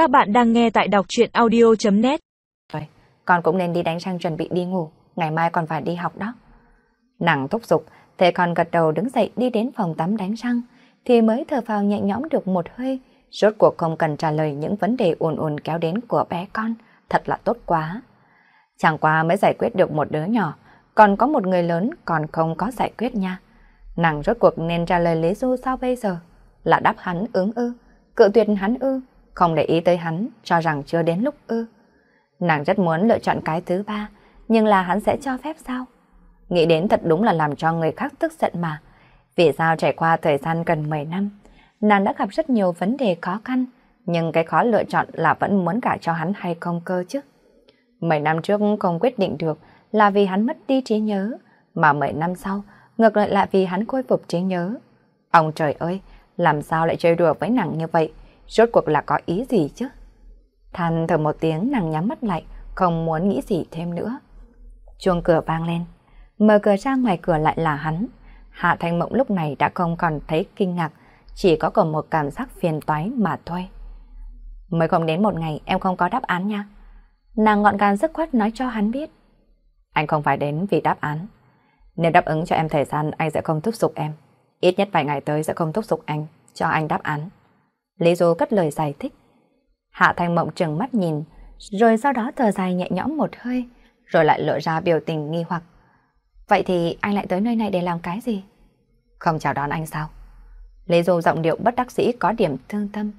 Các bạn đang nghe tại đọc chuyện audio.net con cũng nên đi đánh răng chuẩn bị đi ngủ, ngày mai còn phải đi học đó. Nàng thúc giục, thế con gật đầu đứng dậy đi đến phòng tắm đánh răng, thì mới thở phào nhẹ nhõm được một hơi, rốt cuộc không cần trả lời những vấn đề ồn ồn kéo đến của bé con, thật là tốt quá. Chẳng qua mới giải quyết được một đứa nhỏ, còn có một người lớn còn không có giải quyết nha. Nàng rốt cuộc nên trả lời Lý Du sao bây giờ? Là đáp hắn ứng ư, cự tuyệt hắn ư, không để ý tới hắn, cho rằng chưa đến lúc ư. Nàng rất muốn lựa chọn cái thứ ba, nhưng là hắn sẽ cho phép sao? Nghĩ đến thật đúng là làm cho người khác tức giận mà. Vì sao trải qua thời gian gần 10 năm, nàng đã gặp rất nhiều vấn đề khó khăn, nhưng cái khó lựa chọn là vẫn muốn cả cho hắn hay không cơ chứ. 10 năm trước không quyết định được là vì hắn mất đi trí nhớ, mà 10 năm sau ngược lại là vì hắn khôi phục trí nhớ. Ông trời ơi, làm sao lại chơi đùa với nàng như vậy? Rốt cuộc là có ý gì chứ? Than thở một tiếng nàng nhắm mắt lại, không muốn nghĩ gì thêm nữa. Chuông cửa vang lên, mở cửa ra ngoài cửa lại là hắn. Hạ Thanh Mộng lúc này đã không còn thấy kinh ngạc, chỉ có còn một cảm giác phiền toái mà thôi. Mới không đến một ngày em không có đáp án nha. Nàng ngọn gàng dứt khoát nói cho hắn biết. Anh không phải đến vì đáp án. Nếu đáp ứng cho em thời gian anh sẽ không thúc giục em. Ít nhất vài ngày tới sẽ không thúc giục anh, cho anh đáp án. Lý Du cất lời giải thích. Hạ Thanh Mộng trừng mắt nhìn, rồi sau đó thở dài nhẹ nhõm một hơi, rồi lại lộ ra biểu tình nghi hoặc. Vậy thì anh lại tới nơi này để làm cái gì? Không chào đón anh sao? Lý Du giọng điệu bất đắc dĩ có điểm thương tâm.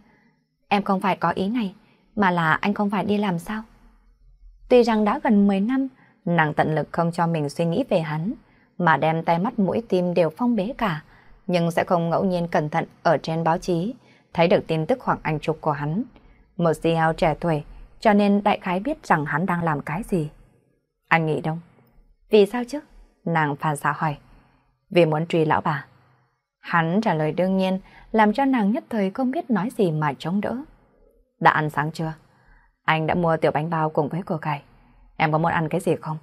Em không phải có ý này, mà là anh không phải đi làm sao? Tuy rằng đã gần 10 năm, nàng tận lực không cho mình suy nghĩ về hắn, mà đem tay mắt mũi tim đều phong bế cả, nhưng sẽ không ngẫu nhiên cẩn thận ở trên báo chí, thấy được tin tức hoàng ảnh chụp của hắn. Một CEO trẻ tuổi, cho nên đại khái biết rằng hắn đang làm cái gì. Anh nghĩ đông. Vì sao chứ? Nàng phàn xạ hỏi. Vì muốn truy lão bà. Hắn trả lời đương nhiên, làm cho nàng nhất thời không biết nói gì mà chống đỡ. Đã ăn sáng chưa? Anh đã mua tiểu bánh bao cùng với cô cải. Em có muốn ăn cái gì không?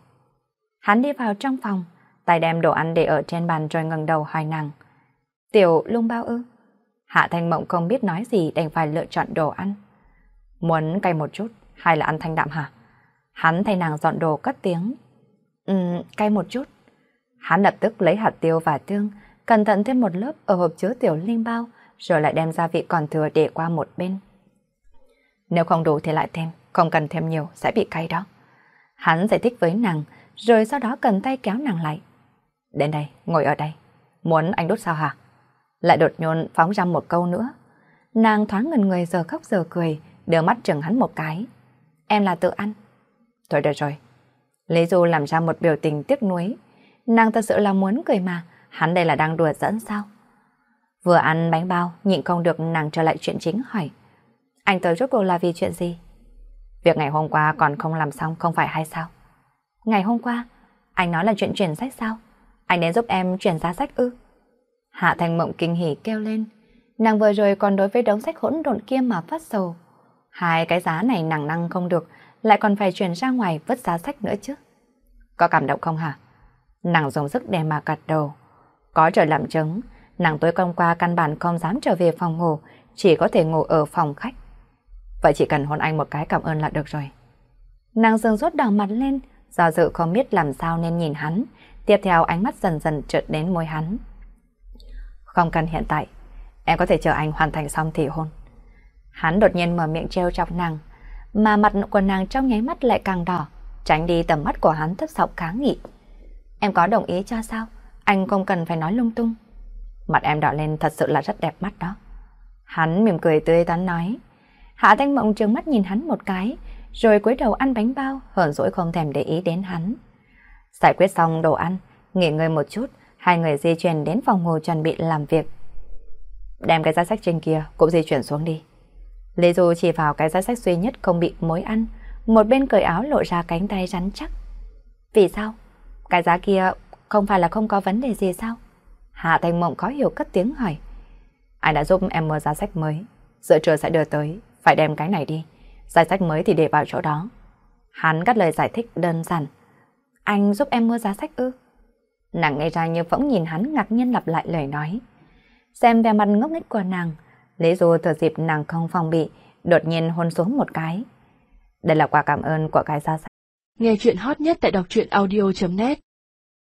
Hắn đi vào trong phòng, tay đem đồ ăn để ở trên bàn rồi ngẩng đầu hỏi nàng. Tiểu lung bao ư? Hạ Thanh Mộng không biết nói gì đành phải lựa chọn đồ ăn. Muốn cay một chút hay là ăn thanh đạm hả? Hắn thay nàng dọn đồ cất tiếng. Ừm, cay một chút. Hắn lập tức lấy hạt tiêu và tương, cẩn thận thêm một lớp ở hộp chứa tiểu linh bao, rồi lại đem gia vị còn thừa để qua một bên. Nếu không đủ thì lại thêm, không cần thêm nhiều sẽ bị cay đó. Hắn giải thích với nàng, rồi sau đó cầm tay kéo nàng lại. Đến đây, ngồi ở đây. Muốn anh đốt sao hả? Lại đột nhôn phóng ra một câu nữa. Nàng thoáng ngần người giờ khóc giờ cười, đưa mắt chừng hắn một cái. Em là tự ăn. Thôi được rồi. Lý Du làm ra một biểu tình tiếc nuối. Nàng thật sự là muốn cười mà, hắn đây là đang đùa dẫn sao? Vừa ăn bánh bao, nhịn không được nàng trở lại chuyện chính hỏi. Anh tới rốt cuộc là vì chuyện gì? Việc ngày hôm qua còn không làm xong không phải hay sao? Ngày hôm qua, anh nói là chuyện chuyển sách sao? Anh đến giúp em chuyển giá sách ư? Hạ Thành Mộng kinh hỉ kêu lên. Nàng vừa rồi còn đối với đống sách hỗn độn kia mà phát sầu. Hai cái giá này nàng năng không được, lại còn phải chuyển ra ngoài vứt giá sách nữa chứ. Có cảm động không hả? Nàng dùng sức để mà gật đầu. Có trời làm chứng, nàng tối hôm qua căn bản không dám trở về phòng ngủ, chỉ có thể ngủ ở phòng khách. Vậy chỉ cần hôn anh một cái cảm ơn là được rồi. Nàng dừng rốt đỏ mặt lên, do dự không biết làm sao nên nhìn hắn, tiếp theo ánh mắt dần dần trượt đến môi hắn. Không cần hiện tại, em có thể chờ anh hoàn thành xong thì hôn. Hắn đột nhiên mở miệng treo chọc nàng, mà mặt của nàng trong nháy mắt lại càng đỏ, tránh đi tầm mắt của hắn thấp giọng kháng nghị. Em có đồng ý cho sao? Anh không cần phải nói lung tung. Mặt em đỏ lên thật sự là rất đẹp mắt đó. Hắn mỉm cười tươi tắn nói. Hạ Thanh Mộng trừng mắt nhìn hắn một cái, rồi cúi đầu ăn bánh bao, hờn dỗi không thèm để ý đến hắn. Giải quyết xong đồ ăn, nghỉ ngơi một chút, hai người di chuyển đến phòng ngủ chuẩn bị làm việc. Đem cái giá sách trên kia cũng di chuyển xuống đi. Lê Du chỉ vào cái giá sách duy nhất không bị mối ăn, một bên cởi áo lộ ra cánh tay rắn chắc. Vì sao? Cái giá kia không phải là không có vấn đề gì sao? Hạ Thanh Mộng khó hiểu cất tiếng hỏi. Anh đã giúp em mua giá sách mới, giữa trưa sẽ đưa tới, phải đem cái này đi. Giá sách mới thì để vào chỗ đó. Hắn cắt lời giải thích đơn giản. Anh giúp em mua giá sách ư? Nàng ngây ra như phỗng nhìn hắn ngạc nhiên lặp lại lời nói. Xem vẻ mặt ngốc nghếch của nàng, Lý Du thừa dịp nàng không phòng bị, đột nhiên hôn xuống một cái. Đây là quà cảm ơn của cái xa xa. Nghe chuyện hot nhất tại đọc truyện audio.net